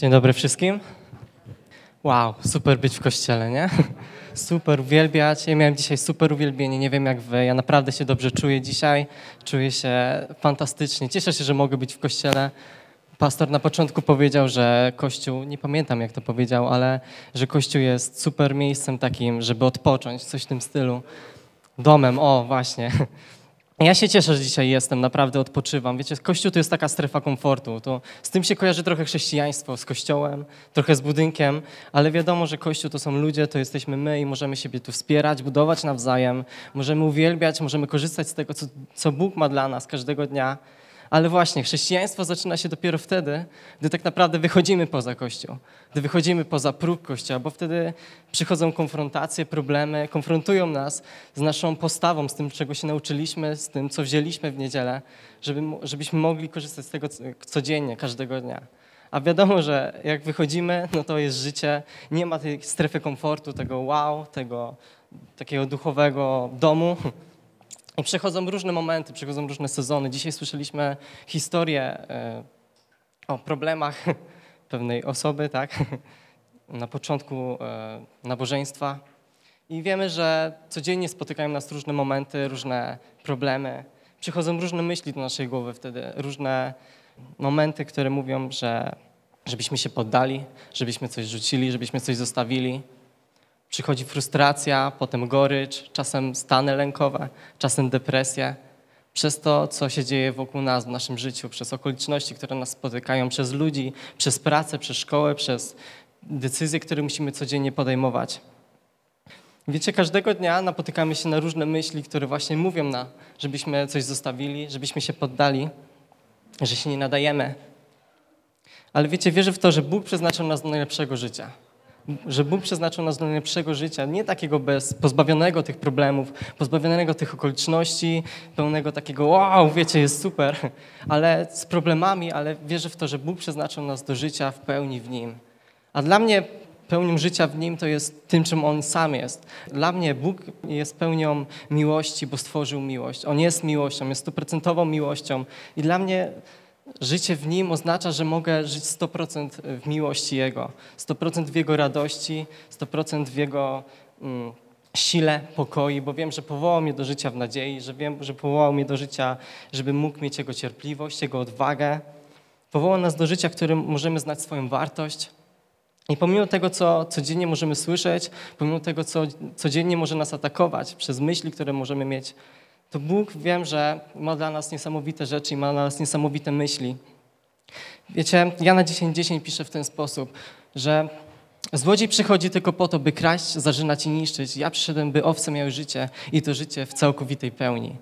Dzień dobry wszystkim. Wow, super być w kościele, nie? Super uwielbiać. Ja miałem dzisiaj super uwielbienie. Nie wiem jak wy. Ja naprawdę się dobrze czuję dzisiaj. Czuję się fantastycznie. Cieszę się, że mogę być w kościele. Pastor na początku powiedział, że Kościół, nie pamiętam jak to powiedział, ale że Kościół jest super miejscem takim, żeby odpocząć, coś w tym stylu. Domem, o właśnie. Ja się cieszę, że dzisiaj jestem, naprawdę odpoczywam. Wiecie, Kościół to jest taka strefa komfortu. To z tym się kojarzy trochę chrześcijaństwo, z Kościołem, trochę z budynkiem, ale wiadomo, że Kościół to są ludzie, to jesteśmy my i możemy siebie tu wspierać, budować nawzajem, możemy uwielbiać, możemy korzystać z tego, co, co Bóg ma dla nas każdego dnia. Ale właśnie, chrześcijaństwo zaczyna się dopiero wtedy, gdy tak naprawdę wychodzimy poza Kościół, gdy wychodzimy poza próg Kościoła, bo wtedy przychodzą konfrontacje, problemy, konfrontują nas z naszą postawą, z tym, czego się nauczyliśmy, z tym, co wzięliśmy w niedzielę, żeby, żebyśmy mogli korzystać z tego codziennie, każdego dnia. A wiadomo, że jak wychodzimy, no to jest życie, nie ma tej strefy komfortu, tego wow, tego takiego duchowego domu, i przechodzą różne momenty, przechodzą różne sezony. Dzisiaj słyszeliśmy historię e, o problemach pewnej osoby, tak? Na początku e, nabożeństwa. I wiemy, że codziennie spotykają nas różne momenty, różne problemy. Przychodzą różne myśli do naszej głowy wtedy, różne momenty, które mówią, że żebyśmy się poddali, żebyśmy coś rzucili, żebyśmy coś zostawili. Przychodzi frustracja, potem gorycz, czasem stany lękowe, czasem depresja. Przez to, co się dzieje wokół nas w naszym życiu, przez okoliczności, które nas spotykają, przez ludzi, przez pracę, przez szkołę, przez decyzje, które musimy codziennie podejmować. Wiecie, każdego dnia napotykamy się na różne myśli, które właśnie mówią nam, żebyśmy coś zostawili, żebyśmy się poddali, że się nie nadajemy. Ale wiecie, wierzę w to, że Bóg przeznaczył nas do najlepszego życia że Bóg przeznaczył nas do najlepszego życia, nie takiego bez, pozbawionego tych problemów, pozbawionego tych okoliczności, pełnego takiego wow, wiecie, jest super, ale z problemami, ale wierzę w to, że Bóg przeznaczył nas do życia w pełni w Nim. A dla mnie pełnią życia w Nim to jest tym, czym On sam jest. Dla mnie Bóg jest pełnią miłości, bo stworzył miłość. On jest miłością, jest stuprocentową miłością i dla mnie Życie w Nim oznacza, że mogę żyć 100% w miłości Jego, 100% w Jego radości, 100% w Jego mm, sile, pokoi, bo wiem, że powołał mnie do życia w nadziei, że wiem, że powołał mnie do życia, żeby mógł mieć Jego cierpliwość, Jego odwagę. Powołał nas do życia, w którym możemy znać swoją wartość. I pomimo tego, co codziennie możemy słyszeć, pomimo tego, co codziennie może nas atakować przez myśli, które możemy mieć, to Bóg wiem, że ma dla nas niesamowite rzeczy i ma dla nas niesamowite myśli. Wiecie, ja na 10.10 piszę w ten sposób, że złodziej przychodzi tylko po to, by kraść, zarzynać i niszczyć. Ja przyszedłem, by owce miały życie i to życie w całkowitej pełni.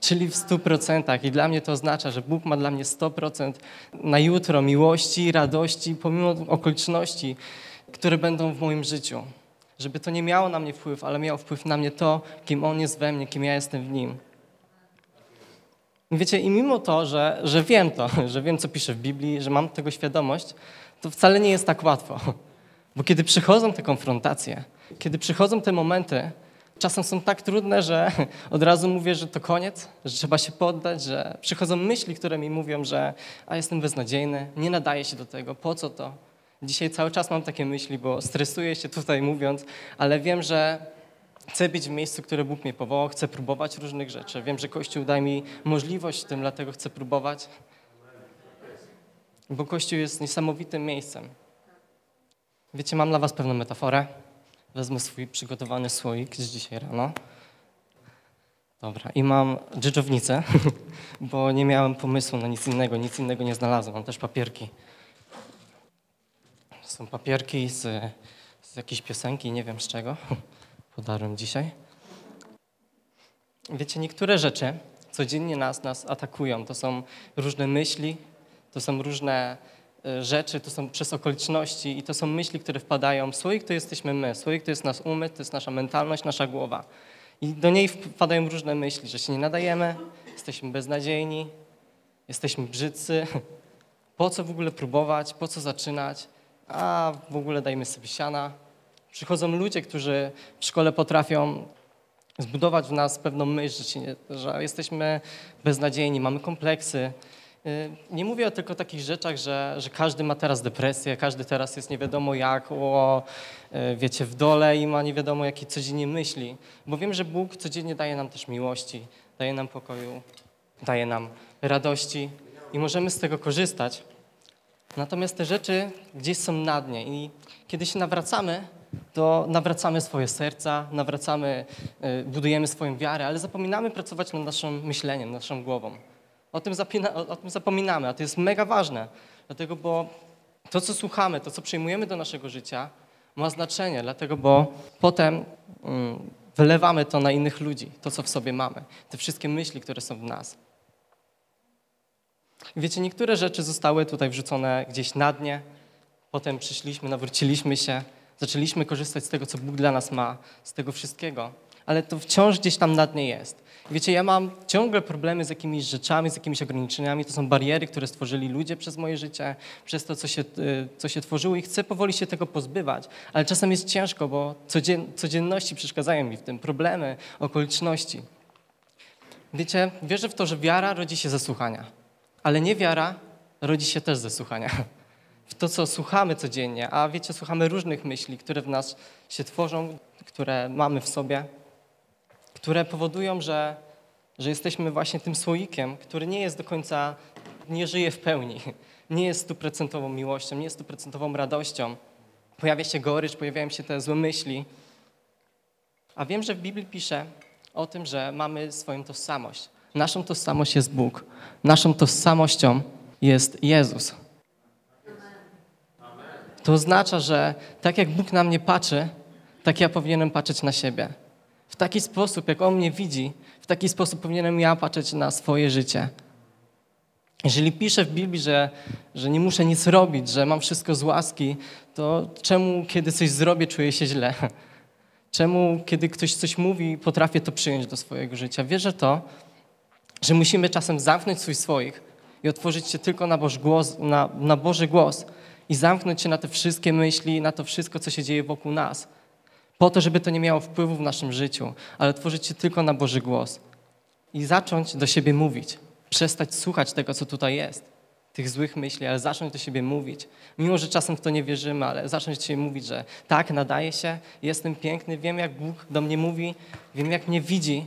Czyli w stu procentach. I dla mnie to oznacza, że Bóg ma dla mnie 100% na jutro miłości, radości, pomimo okoliczności, które będą w moim życiu. Żeby to nie miało na mnie wpływ, ale miało wpływ na mnie to, kim On jest we mnie, kim ja jestem w Nim. Wiecie, i mimo to, że, że wiem to, że wiem, co pisze w Biblii, że mam tego świadomość, to wcale nie jest tak łatwo. Bo kiedy przychodzą te konfrontacje, kiedy przychodzą te momenty, czasem są tak trudne, że od razu mówię, że to koniec, że trzeba się poddać, że przychodzą myśli, które mi mówią, że a jestem beznadziejny, nie nadaję się do tego, po co to? Dzisiaj cały czas mam takie myśli, bo stresuję się tutaj mówiąc, ale wiem, że Chcę być w miejscu, które Bóg mnie powołał, chcę próbować różnych rzeczy. Wiem, że Kościół daje mi możliwość w tym, dlatego chcę próbować. Bo Kościół jest niesamowitym miejscem. Wiecie, mam dla was pewną metaforę. Wezmę swój przygotowany słoik z dzisiaj rano. Dobra, i mam dżdżownicę, bo nie miałem pomysłu na nic innego, nic innego nie znalazłem. Mam też papierki. Są papierki z, z jakiejś piosenki, nie wiem z czego. podarłem dzisiaj. Wiecie, niektóre rzeczy codziennie nas, nas atakują. To są różne myśli, to są różne e, rzeczy, to są przez okoliczności i to są myśli, które wpadają. Słoik to jesteśmy my, słoik to jest nasz umysł, to jest nasza mentalność, nasza głowa. I do niej wpadają różne myśli, że się nie nadajemy, jesteśmy beznadziejni, jesteśmy brzydcy. Po co w ogóle próbować, po co zaczynać? A w ogóle dajmy sobie siana, Przychodzą ludzie, którzy w szkole potrafią zbudować w nas pewną myśl, że, jesteśmy beznadziejni, mamy kompleksy Y, Nie mówię o tylko takich rzeczach, że, że każdy ma teraz depresję, każdy teraz jest nie wiadomo jak, o, y, wiecie, w dole i ma nie wiadomo jakie codziennie myśli. Bo wiem, że Bóg codziennie daje nam też miłości, daje nam pokoju, daje nam radości i możemy z tego korzystać. Natomiast te rzeczy gdzieś są na dnie i kiedy się nawracamy, to nawracamy swoje serca, nawracamy, y, budujemy swoją wiarę, ale zapominamy pracować nad naszym myśleniem, naszą głową. O tym, zapina, o tym zapominamy, a to jest mega ważne, dlatego bo to, co słuchamy, to, co przyjmujemy do naszego życia, ma znaczenie, dlatego bo potem mm, wylewamy to na innych ludzi, to, co w sobie mamy, te wszystkie myśli, które są w nas. Wiecie, niektóre rzeczy zostały tutaj wrzucone gdzieś na dnie, potem przyszliśmy, nawróciliśmy się, zaczęliśmy korzystać z tego, co Bóg dla nas ma, z tego wszystkiego, ale to wciąż gdzieś tam na dnie jest. Wiecie, ja mam ciągle problemy z jakimiś rzeczami, z jakimiś ograniczeniami. To są bariery, które stworzyli ludzie przez moje życie, przez to, co się, y, co się tworzyło i chcę powoli się tego pozbywać. Ale czasem jest ciężko, bo codzien, codzienności przeszkadzają mi w tym, problemy, okoliczności. Wiecie, wierzę w to, że wiara rodzi się ze słuchania, ale niewiara rodzi się też ze słuchania. W to, co słuchamy codziennie, a wiecie, słuchamy różnych myśli, które w nas się tworzą, które mamy w sobie które powodują, że, że jesteśmy właśnie tym słoikiem, który nie jest do końca, nie żyje w pełni, nie jest stuprocentową miłością, nie jest stuprocentową radością. Pojawia się gorycz, pojawiają się te złe myśli. A wiem, że w Biblii pisze o tym, że mamy swoją tożsamość. Naszą tożsamość jest Bóg. Naszą tożsamością jest Jezus. To oznacza, że tak jak Bóg na mnie patrzy, tak ja powinienem patrzeć na siebie. W taki sposób, jak On mnie widzi, w taki sposób powinienem ja patrzeć na swoje życie. Jeżeli piszę w Biblii, że, że nie muszę nic robić, że mam wszystko z łaski, to czemu, kiedy coś zrobię, czuję się źle? Czemu, kiedy ktoś coś mówi, potrafię to przyjąć do swojego życia? Wierzę to, że musimy czasem zamknąć swój swoich i otworzyć się tylko na głos, na, na Boży głos i zamknąć się na te wszystkie myśli, na to wszystko, co się dzieje wokół nas. Po to, żeby to nie miało wpływu w naszym życiu, ale tworzyć się tylko na Boży głos. I zacząć do siebie mówić, przestać słuchać tego, co tutaj jest, tych złych myśli, ale zacząć do siebie mówić. Mimo, że czasem w to nie wierzymy, ale zacząć do siebie mówić, że tak, nadaje się, jestem piękny, wiem, jak Bóg do mnie mówi, wiem, jak mnie widzi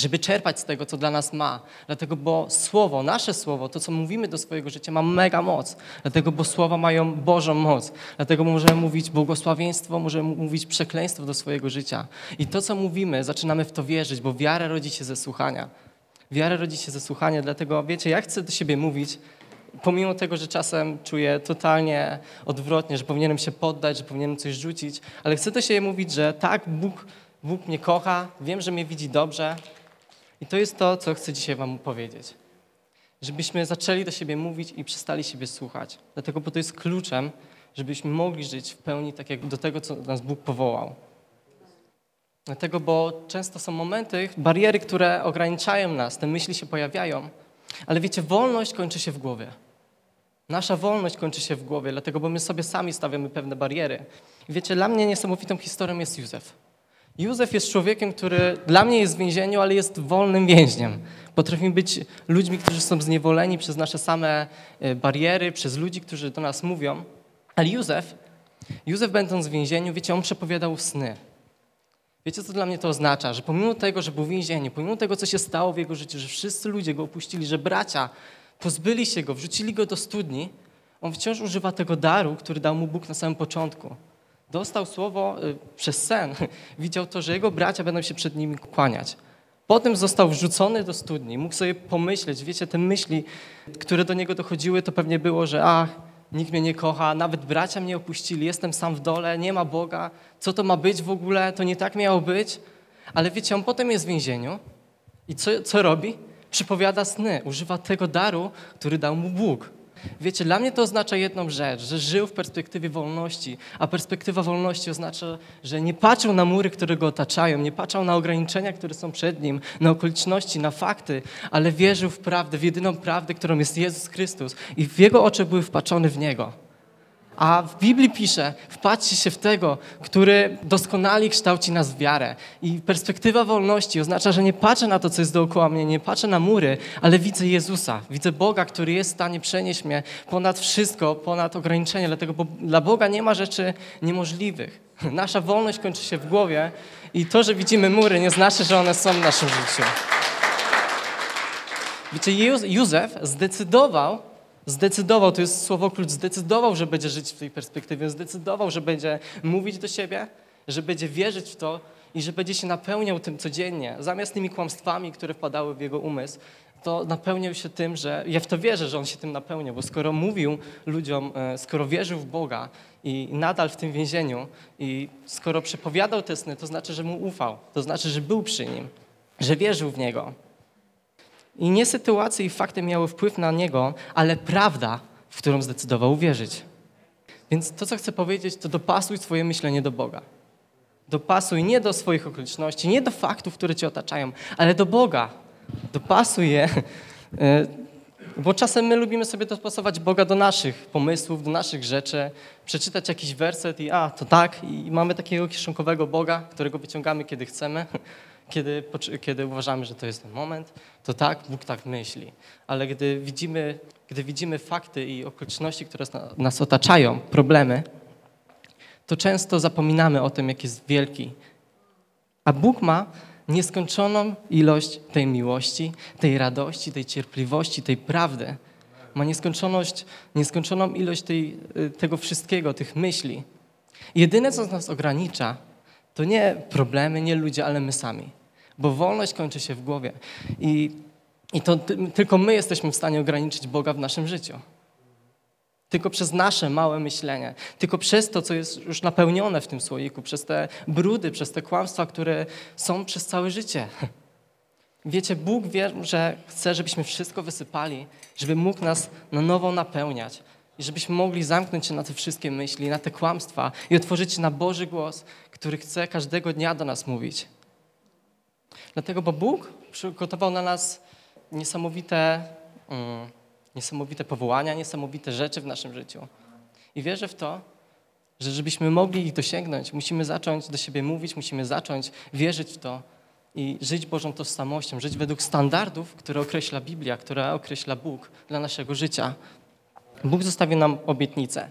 żeby czerpać z tego, co dla nas ma. Dlatego, bo słowo, nasze słowo, to, co mówimy do swojego życia, ma mega moc. Dlatego, bo słowa mają Bożą moc. Dlatego możemy mówić błogosławieństwo, możemy mówić przekleństwo do swojego życia. I to, co mówimy, zaczynamy w to wierzyć, bo wiara rodzi się ze słuchania. Wiara rodzi się ze słuchania, dlatego, wiecie, ja chcę do siebie mówić, pomimo tego, że czasem czuję totalnie odwrotnie, że powinienem się poddać, że powinienem coś rzucić, ale chcę do siebie mówić, że tak, Bóg, Bóg mnie kocha, wiem, że mnie widzi dobrze, i to jest to, co chcę dzisiaj Wam powiedzieć. Żebyśmy zaczęli do siebie mówić i przestali siebie słuchać. Dlatego, bo to jest kluczem, żebyśmy mogli żyć w pełni tak jak do tego, co nas Bóg powołał. Dlatego, bo często są momenty, bariery, które ograniczają nas, te myśli się pojawiają, ale wiecie, wolność kończy się w głowie. Nasza wolność kończy się w głowie, dlatego, bo my sobie sami stawiamy pewne bariery. wiecie, dla mnie niesamowitą historią jest Józef. Józef jest człowiekiem, który dla mnie jest w więzieniu, ale jest wolnym więźniem. Potrafimy być ludźmi, którzy są zniewoleni przez nasze same e, bariery, przez ludzi, którzy do nas mówią. Ale Józef, Józef będąc w więzieniu, wiecie, on przepowiadał sny. Wiecie, co dla mnie to oznacza? Że pomimo tego, że był w więzieniu, pomimo tego, co się stało w jego życiu, że wszyscy ludzie go opuścili, że bracia pozbyli się go, wrzucili go do studni, on wciąż używa tego daru, który dał mu Bóg na samym początku. Dostał słowo y, przez sen. Widział to, że jego bracia będą się przed nim kłaniać. Potem został wrzucony do studni. Mógł sobie pomyśleć, wiecie, te myśli, które do niego dochodziły, to pewnie było, że ach, nikt mnie nie kocha, nawet bracia mnie opuścili, jestem sam w dole, nie ma Boga, co to ma być w ogóle, to nie tak miało być. Ale wiecie, on potem jest w więzieniu i co, co robi? Przypowiada sny, używa tego daru, który dał mu Bóg. Wiecie, dla mnie to oznacza jedną rzecz, że żył w perspektywie wolności, a perspektywa wolności oznacza, że nie patrzył na mury, które go otaczają, nie patrzył na ograniczenia, które są przed nim, na okoliczności, na fakty, ale wierzył w prawdę, w jedyną prawdę, którą jest Jezus Chrystus i w jego oczy były wpatrzone w Niego. A w Biblii pisze, wpatrzcie się w tego, który doskonale kształci nas w wiarę. I perspektywa wolności oznacza, że nie patrzę na to, co jest dookoła mnie, nie patrzę na mury, ale widzę Jezusa. Widzę Boga, który jest w stanie przenieść mnie ponad wszystko, ponad ograniczenia. Dlatego bo dla Boga nie ma rzeczy niemożliwych. Nasza wolność kończy się w głowie i to, że widzimy mury, nie znaczy, że one są w naszym życiu. Wiecie, Józef zdecydował, zdecydował, to jest słowo klucz, zdecydował, że będzie żyć w tej perspektywie, zdecydował, że będzie mówić do siebie, że będzie wierzyć w to i że będzie się napełniał tym codziennie, zamiast tymi kłamstwami, które wpadały w jego umysł, to napełniał się tym, że ja w to wierzę, że on się tym napełniał, bo skoro mówił ludziom, e, skoro wierzył w Boga i nadal w tym więzieniu i skoro przepowiadał te sny, to znaczy, że mu ufał, to znaczy, że był przy nim, że wierzył w niego. I nie sytuacje i fakty miały wpływ na niego, ale prawda, w którą zdecydował uwierzyć. Więc to, co chcę powiedzieć, to dopasuj swoje myślenie do Boga. Dopasuj nie do swoich okoliczności, nie do faktów, które cię otaczają, ale do Boga. Dopasuj je, e, bo czasem my lubimy sobie dopasować Boga do naszych pomysłów, do naszych rzeczy, przeczytać jakiś werset i a, to tak, i mamy takiego kieszonkowego Boga, którego wyciągamy, kiedy chcemy kiedy, kiedy uważamy, że to jest ten moment, to tak, Bóg tak myśli. Ale gdy widzimy, gdy widzimy fakty i okoliczności, które nas otaczają, problemy, to często zapominamy o tym, jak jest wielki. A Bóg ma nieskończoną ilość tej miłości, tej radości, tej cierpliwości, tej prawdy. Ma nieskończoność, nieskończoną ilość tej, y, tego wszystkiego, tych myśli. Jedyne, co nas ogranicza, to nie problemy, nie ludzie, ale my sami bo wolność kończy się w głowie. I, i to tylko my jesteśmy w stanie ograniczyć Boga w naszym życiu. Tylko przez nasze małe myślenie, tylko przez to, co jest już napełnione w tym słoiku, przez te brudy, przez te kłamstwa, które są przez całe życie. Wiecie, Bóg wie, że chce, żebyśmy wszystko wysypali, żeby mógł nas na nowo napełniać i żebyśmy mogli zamknąć się na te wszystkie myśli, na te kłamstwa i otworzyć się na Boży głos, który chce każdego dnia do nas mówić. Dlatego, bo Bóg przygotował na nas niesamowite, mm, niesamowite powołania, niesamowite rzeczy w naszym życiu. I wierzę w to, że żebyśmy mogli ich dosięgnąć, musimy zacząć do siebie mówić, musimy zacząć wierzyć w to i żyć Bożą tożsamością, żyć według standardów, które określa Biblia, które określa Bóg dla naszego życia. Bóg zostawił nam obietnicę.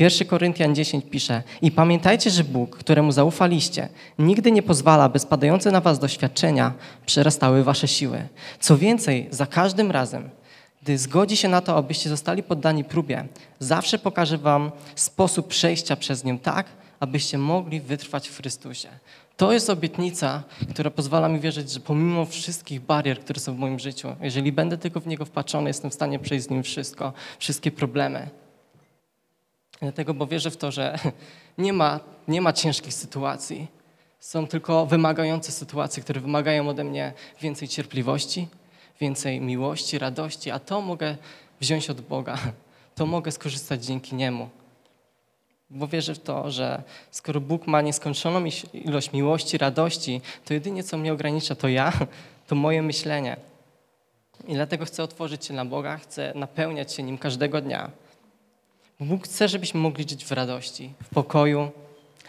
1 Koryntian 10 pisze: I pamiętajcie, że Bóg, któremu zaufaliście, nigdy nie pozwala, by spadające na was doświadczenia przerastały wasze siły. Co więcej, za każdym razem, gdy zgodzi się na to, abyście zostali poddani próbie, zawsze pokaże wam sposób przejścia przez nią tak, abyście mogli wytrwać w Chrystusie. To jest obietnica, która pozwala mi wierzyć, że pomimo wszystkich barier, które są w moim życiu, jeżeli będę tylko w Niego wpatrzony, jestem w stanie przejść z Nim wszystko, wszystkie problemy. Dlatego, bo wierzę w to, że nie ma, nie ma ciężkich sytuacji. Są tylko wymagające sytuacje, które wymagają ode mnie więcej cierpliwości, więcej miłości, radości, a to mogę wziąć od Boga. To mogę skorzystać dzięki Niemu. Bo wierzę w to, że skoro Bóg ma nieskończoną ilość miłości, radości, to jedynie co mnie ogranicza to ja, to moje myślenie. I dlatego chcę otworzyć się na Boga, chcę napełniać się Nim każdego dnia. Bóg chce, żebyśmy mogli żyć w radości, w pokoju,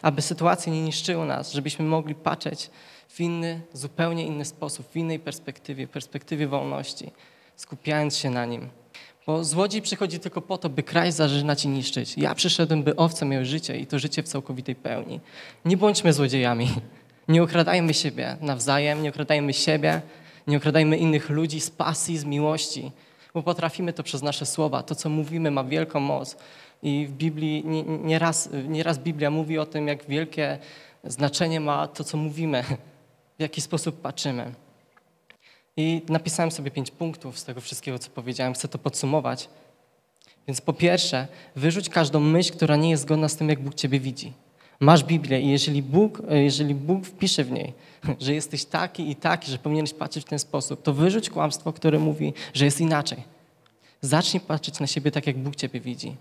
aby sytuacje nie niszczyły nas, żebyśmy mogli patrzeć w inny, zupełnie inny sposób, w innej perspektywie, perspektywie wolności, skupiając się na Nim. Bo złodziej przychodzi tylko po to, by kraj zażynać i niszczyć. Ja przyszedłem, by owce miały życie i to życie w całkowitej pełni. Nie bądźmy złodziejami. Nie okradajmy siebie nawzajem, nie okradajmy siebie, nie okradajmy innych ludzi z pasji, z miłości, bo potrafimy to przez nasze słowa. To, co mówimy, ma wielką moc. I w Biblii nieraz nie, nie raz Biblia mówi o tym, jak wielkie znaczenie ma to, co mówimy, w jaki sposób patrzymy. I napisałem sobie pięć punktów z tego wszystkiego, co powiedziałem. Chcę to podsumować. Więc po pierwsze, wyrzuć każdą myśl, która nie jest zgodna z tym, jak Bóg Ciebie widzi. Masz Biblię i jeżeli Bóg, jeżeli Bóg wpisze w niej, że jesteś taki i taki, że powinieneś patrzeć w ten sposób, to wyrzuć kłamstwo, które mówi, że jest inaczej. Zacznij patrzeć na siebie tak, jak Bóg Ciebie widzi.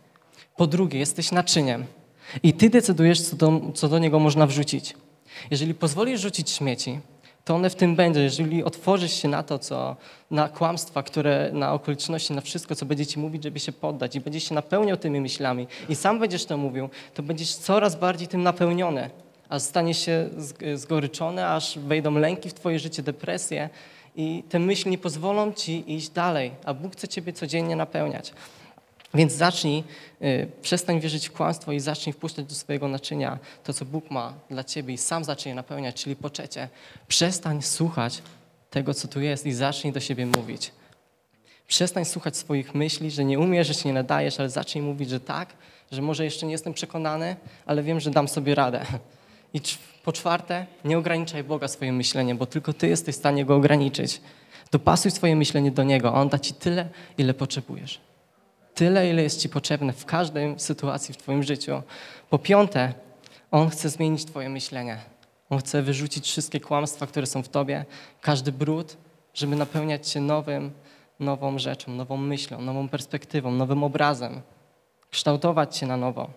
Po drugie, jesteś naczyniem i Ty decydujesz, co do, co do niego można wrzucić. Jeżeli pozwolisz rzucić śmieci, to one w tym będzie. Jeżeli otworzysz się na to, co, na kłamstwa, które, na okoliczności, na wszystko, co będzie ci mówić, żeby się poddać i będziesz się napełniał tymi myślami i sam będziesz to mówił, to będziesz coraz bardziej tym napełniony, a staniesz się zgoryczony, aż wejdą lęki w twoje życie, depresje i te myśli nie pozwolą ci iść dalej, a Bóg chce ciebie codziennie napełniać. Więc zacznij, y, przestań wierzyć w kłamstwo i zacznij wpuszczać do swojego naczynia to, co Bóg ma dla ciebie i sam zacznij je napełniać, czyli po trzecie, przestań słuchać tego, co tu jest i zacznij do siebie mówić. Przestań słuchać swoich myśli, że nie umiesz, że się nie nadajesz, ale zacznij mówić, że tak, że może jeszcze nie jestem przekonany, ale wiem, że dam sobie radę. I po czwarte, nie ograniczaj Boga swoim myśleniem, bo tylko Ty jesteś w stanie Go ograniczyć. Dopasuj swoje myślenie do Niego, a On da Ci tyle, ile potrzebujesz tyle, ile jest Ci potrzebne w każdej sytuacji w Twoim życiu. Po piąte, On chce zmienić Twoje myślenie. On chce wyrzucić wszystkie kłamstwa, które są w Tobie, każdy brud, żeby napełniać Cię nowym, nową rzeczą, nową myślą, nową perspektywą, nowym obrazem, kształtować Cię na nowo.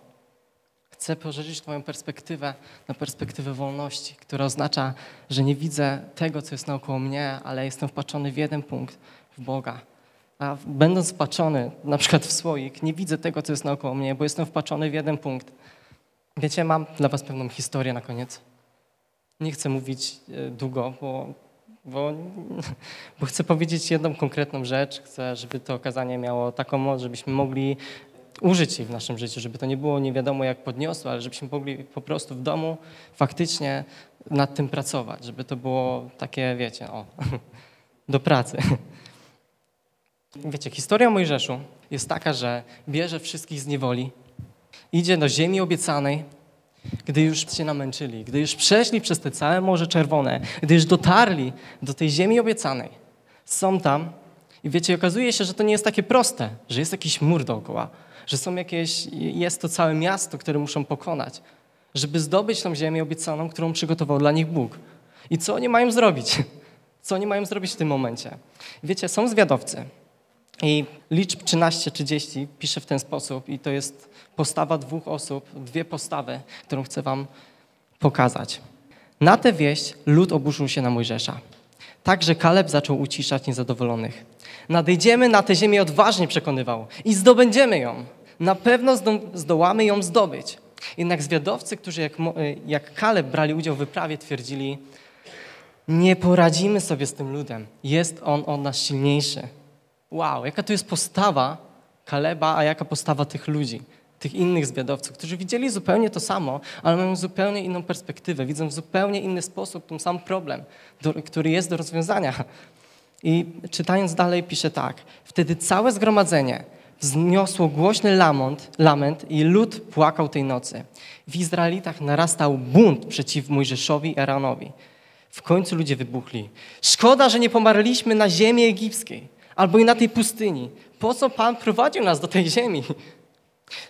Chcę poszerzyć Twoją perspektywę na perspektywę wolności, która oznacza, że nie widzę tego, co jest naokoło mnie, ale jestem wpatrzony w jeden punkt, w Boga a będąc wpatrzony na przykład w słoik, nie widzę tego, co jest naokoło mnie, bo jestem wpatrzony w jeden punkt. Wiecie, mam dla was pewną historię na koniec. Nie chcę mówić e, długo, bo, bo, bo chcę powiedzieć jedną konkretną rzecz. Chcę, żeby to okazanie miało taką moc, żebyśmy mogli użyć jej w naszym życiu, żeby to nie było nie wiadomo jak podniosłe, ale żebyśmy mogli po prostu w domu faktycznie nad tym pracować, żeby to było takie, wiecie, o, do pracy. Wiecie, historia Mojżeszu jest taka, że bierze wszystkich z niewoli, idzie do ziemi obiecanej, gdy już się namęczyli, gdy już przeszli przez te całe Morze Czerwone, gdy już dotarli do tej ziemi obiecanej, są tam i wiecie, okazuje się, że to nie jest takie proste, że jest jakiś mur dookoła, że są jakieś, jest to całe miasto, które muszą pokonać, żeby zdobyć tą ziemię obiecaną, którą przygotował dla nich Bóg. I co oni mają zrobić? Co oni mają zrobić w tym momencie? Wiecie, są zwiadowcy, i liczb 13-30 pisze w ten sposób i to jest postawa dwóch osób, dwie postawy, którą chcę wam pokazać. Na tę wieść lud oburzył się na Mojżesza. Także Kaleb zaczął uciszać niezadowolonych. Nadejdziemy na tę ziemię odważnie przekonywał i zdobędziemy ją. Na pewno zdołamy ją zdobyć. Jednak zwiadowcy, którzy jak, jak Kaleb brali udział w wyprawie, twierdzili, nie poradzimy sobie z tym ludem. Jest on od nas silniejszy. Wow, jaka to jest postawa Kaleba, a jaka postawa tych ludzi, tych innych zwiadowców, którzy widzieli zupełnie to samo, ale mają zupełnie inną perspektywę, widzą w zupełnie inny sposób ten sam problem, do, który jest do rozwiązania. I czytając dalej pisze tak. Wtedy całe zgromadzenie wzniosło głośny lament, lament i lud płakał tej nocy. W Izraelitach narastał bunt przeciw Mojżeszowi i Aaronowi. W końcu ludzie wybuchli. Szkoda, że nie pomarliśmy na ziemi egipskiej albo i na tej pustyni. Po co Pan prowadził nas do tej ziemi?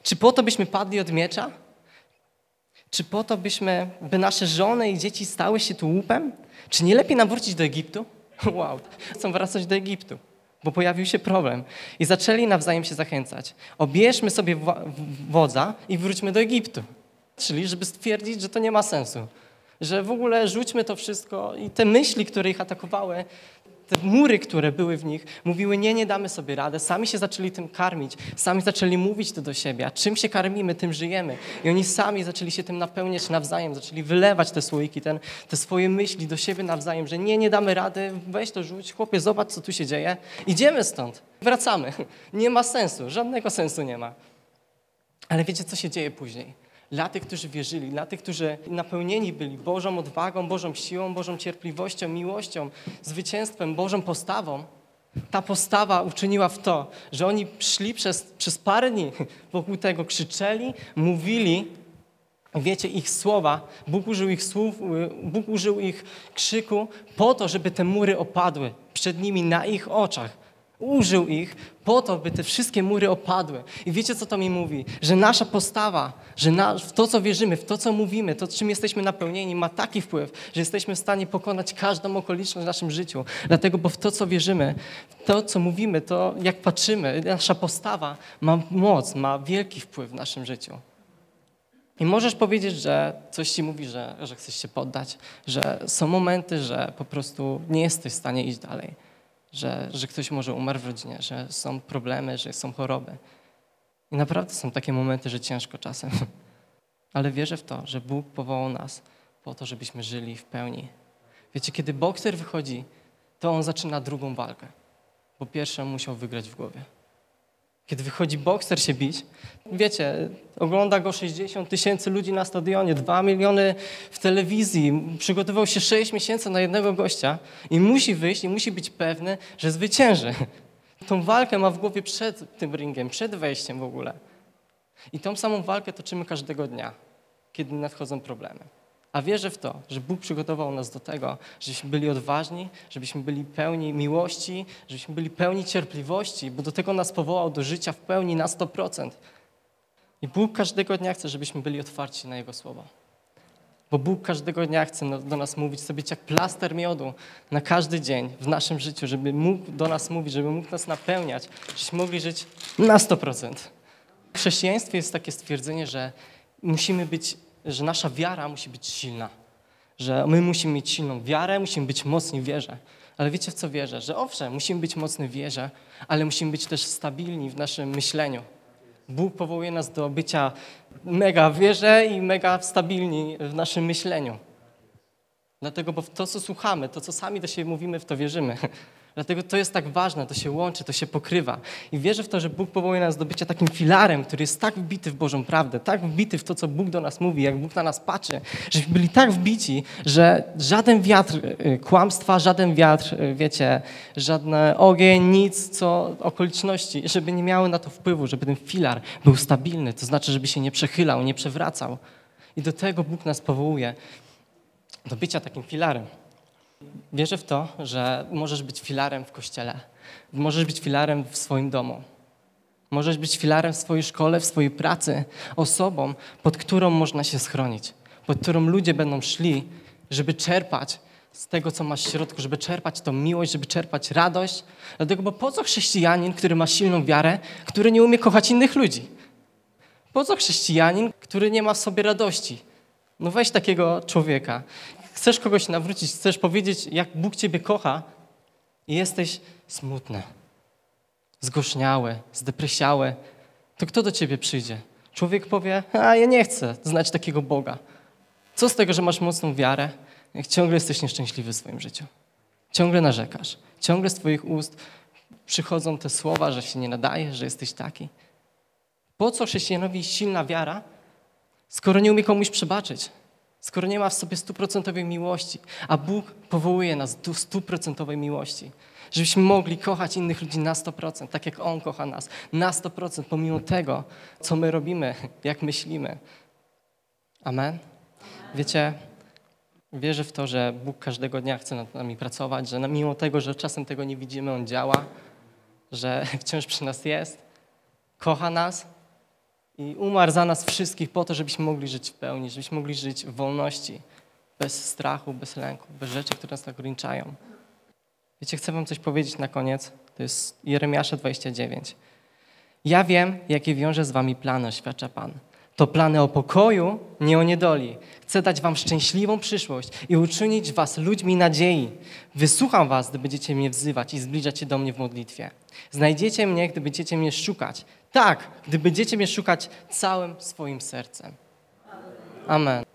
Czy po to byśmy padli od miecza? Czy po to byśmy, by nasze żony i dzieci stały się tu łupem? Czy nie lepiej nam wrócić do Egiptu? Wow, chcą wracać do Egiptu, bo pojawił się problem. I zaczęli nawzajem się zachęcać. Obierzmy sobie wodza i wróćmy do Egiptu. Czyli żeby stwierdzić, że to nie ma sensu. Że w ogóle rzućmy to wszystko i te myśli, które ich atakowały, te mury, które były w nich, mówiły, nie, nie damy sobie radę. Sami się zaczęli tym karmić, sami zaczęli mówić to do siebie. A czym się karmimy, tym żyjemy. I oni sami zaczęli się tym napełniać nawzajem, zaczęli wylewać te słoiki, ten, te swoje myśli do siebie nawzajem, że nie, nie damy rady, weź to rzuć, chłopie, zobacz, co tu się dzieje. Idziemy stąd, wracamy. Nie ma sensu, żadnego sensu nie ma. Ale wiecie, co się dzieje później? Dla tych, którzy wierzyli, dla tych, którzy napełnieni byli Bożą odwagą, Bożą siłą, Bożą cierpliwością, miłością, zwycięstwem, Bożą postawą. Ta postawa uczyniła w to, że oni szli przez, przez parę dni wokół tego, krzyczeli, mówili, wiecie, ich słowa, Bóg użył ich słów, Bóg użył ich krzyku po to, żeby te mury opadły przed nimi na ich oczach Użył ich po to, by te wszystkie mury opadły. I wiecie, co to mi mówi? Że nasza postawa, że na, w to, co wierzymy, w to, co mówimy, to, czym jesteśmy napełnieni, ma taki wpływ, że jesteśmy w stanie pokonać każdą okoliczność w naszym życiu. Dlatego, bo w to, co wierzymy, w to, co mówimy, to jak patrzymy, nasza postawa ma moc, ma wielki wpływ w naszym życiu. I możesz powiedzieć, że coś ci mówi, że, że chcesz się poddać, że są momenty, że po prostu nie jesteś w stanie iść dalej, że, że ktoś może umarł w rodzinie, że są problemy, że są choroby. I naprawdę są takie momenty, że ciężko czasem. Ale wierzę w to, że Bóg powołał nas po to, żebyśmy żyli w pełni. Wiecie, kiedy bokser wychodzi, to on zaczyna drugą walkę, bo pierwszą musiał wygrać w głowie. Kiedy wychodzi bokser się bić, wiecie, ogląda go 60 tysięcy ludzi na stadionie, 2 miliony w telewizji, przygotował się 6 miesięcy na jednego gościa i musi wyjść i musi być pewny, że zwycięży. Tą walkę ma w głowie przed tym ringiem, przed wejściem w ogóle. I tą samą walkę toczymy każdego dnia, kiedy nadchodzą problemy. A wierzę w to, że Bóg przygotował nas do tego, żebyśmy byli odważni, żebyśmy byli pełni miłości, żebyśmy byli pełni cierpliwości, bo do tego nas powołał do życia w pełni na 100%. I Bóg każdego dnia chce, żebyśmy byli otwarci na Jego słowo. Bo Bóg każdego dnia chce no- do nas mówić, być jak plaster miodu na każdy dzień w naszym życiu, żeby mógł do nas mówić, żeby mógł nas napełniać, żebyśmy mogli żyć na 100%. W chrześcijaństwie jest takie stwierdzenie, że musimy być, że nasza wiara musi być silna. Że my musimy mieć silną wiarę, musimy być mocni w wierze. Ale wiecie w co wierzę? Że owszem, musimy być mocni w wierze, ale musimy być też stabilni w naszym myśleniu. Bóg powołuje nas do bycia mega w wierze i mega stabilni w naszym myśleniu. Dlatego, bo w to, co słuchamy, to, co sami do siebie mówimy, w to wierzymy. Dlatego to jest tak ważne, to się łączy, to się pokrywa. I wierzę w to, że Bóg powołuje nas do bycia takim filarem, który jest tak wbity w Bożą prawdę, tak wbity w to, co Bóg do nas mówi, jak Bóg na nas patrzy, żebyśmy byli tak wbici, że żaden wiatr y, kłamstwa, żaden wiatr, y, wiecie, żadne ogień, nic, co okoliczności, żeby nie miały na to wpływu, żeby ten filar był stabilny, to znaczy, żeby się nie przechylał, nie przewracał. I do tego Bóg nas powołuje, do bycia takim filarem. Wierzę w to, że możesz być filarem w kościele, możesz być filarem w swoim domu, możesz być filarem w swojej szkole, w swojej pracy, osobą, pod którą można się schronić, pod którą ludzie będą szli, żeby czerpać z tego, co masz w środku, żeby czerpać tą miłość, żeby czerpać radość. Dlatego, bo po co chrześcijanin, który ma silną wiarę, który nie umie kochać innych ludzi? Po co chrześcijanin, który nie ma w sobie radości? No weź takiego człowieka chcesz kogoś nawrócić, chcesz powiedzieć, jak Bóg Ciebie kocha i jesteś smutny, zgorzniały, zdepresiały, to kto do Ciebie przyjdzie? Człowiek powie, a ja nie chcę znać takiego Boga. Co z tego, że masz mocną wiarę, jak ciągle jesteś nieszczęśliwy w swoim życiu? Ciągle narzekasz. Ciągle z Twoich ust przychodzą te słowa, że się nie nadajesz, że jesteś taki. Po co chrześcijanowi silna wiara, skoro nie umie komuś przebaczyć? Skoro nie ma w sobie stuprocentowej miłości, a Bóg powołuje nas do stuprocentowej miłości, żebyśmy mogli kochać innych ludzi na 100%, tak jak On kocha nas, na 100%, pomimo tego, co my robimy, jak myślimy. Amen? Wiecie, wierzę w to, że Bóg każdego dnia chce nad nami pracować, że mimo tego, że czasem tego nie widzimy, On działa, że wciąż przy nas jest, kocha nas, i umarł za nas wszystkich po to, żebyśmy mogli żyć w pełni, żebyśmy mogli żyć w wolności, bez strachu, bez lęku, bez rzeczy, które nas ograniczają. Wiecie, chcę wam coś powiedzieć na koniec. To jest Jeremiasza 29. Ja wiem, jakie wiąże z wami plany, oświadcza Pan. To plany o pokoju, nie o niedoli. Chcę dać wam szczęśliwą przyszłość i uczynić was ludźmi nadziei. Wysłucham was, gdy będziecie mnie wzywać i zbliżać się do mnie w modlitwie. Znajdziecie mnie, gdy będziecie mnie szukać. Tak, gdy będziecie mnie szukać całym swoim sercem. Amen.